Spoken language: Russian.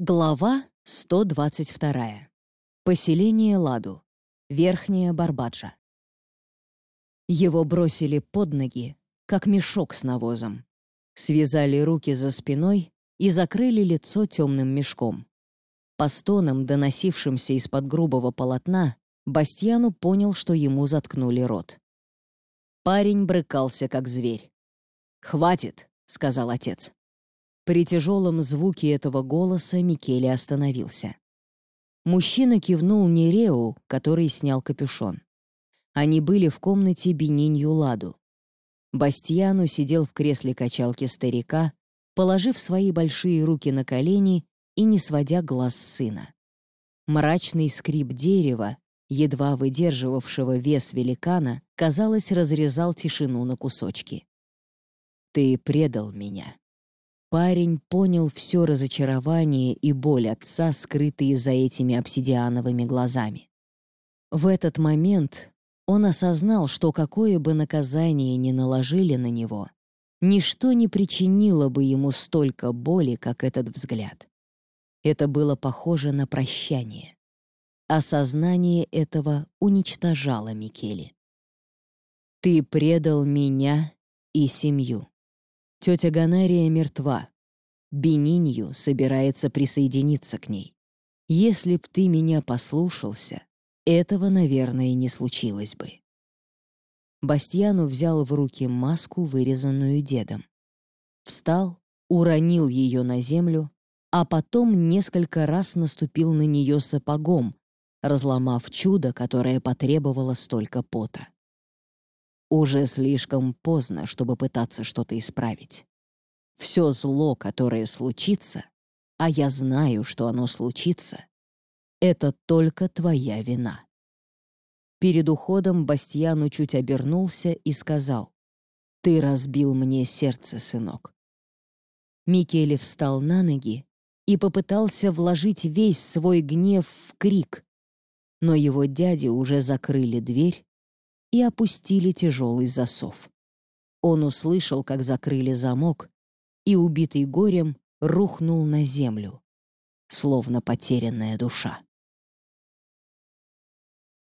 Глава 122. Поселение Ладу. Верхняя Барбаджа. Его бросили под ноги, как мешок с навозом. Связали руки за спиной и закрыли лицо темным мешком. По стонам, доносившимся из-под грубого полотна, Бастьяну понял, что ему заткнули рот. Парень брыкался, как зверь. «Хватит», — сказал отец. При тяжелом звуке этого голоса Микеле остановился. Мужчина кивнул Нереу, который снял капюшон. Они были в комнате Бенинью Ладу. Бастьяну сидел в кресле качалки старика, положив свои большие руки на колени и не сводя глаз сына. Мрачный скрип дерева, едва выдерживавшего вес великана, казалось, разрезал тишину на кусочки. «Ты предал меня», Парень понял все разочарование и боль отца, скрытые за этими обсидиановыми глазами. В этот момент он осознал, что какое бы наказание ни наложили на него, ничто не причинило бы ему столько боли, как этот взгляд. Это было похоже на прощание. Осознание этого уничтожало Микеле. «Ты предал меня и семью», Тетя Ганария мертва. Бенинью собирается присоединиться к ней. Если б ты меня послушался, этого, наверное, не случилось бы. Бастьяну взял в руки маску, вырезанную дедом. Встал, уронил ее на землю, а потом несколько раз наступил на нее сапогом, разломав чудо, которое потребовало столько пота. Уже слишком поздно, чтобы пытаться что-то исправить. Все зло, которое случится, а я знаю, что оно случится, это только твоя вина. Перед уходом Бастьяну чуть обернулся и сказал, «Ты разбил мне сердце, сынок». Микеле встал на ноги и попытался вложить весь свой гнев в крик, но его дяди уже закрыли дверь и опустили тяжелый засов. Он услышал, как закрыли замок, и, убитый горем, рухнул на землю, словно потерянная душа.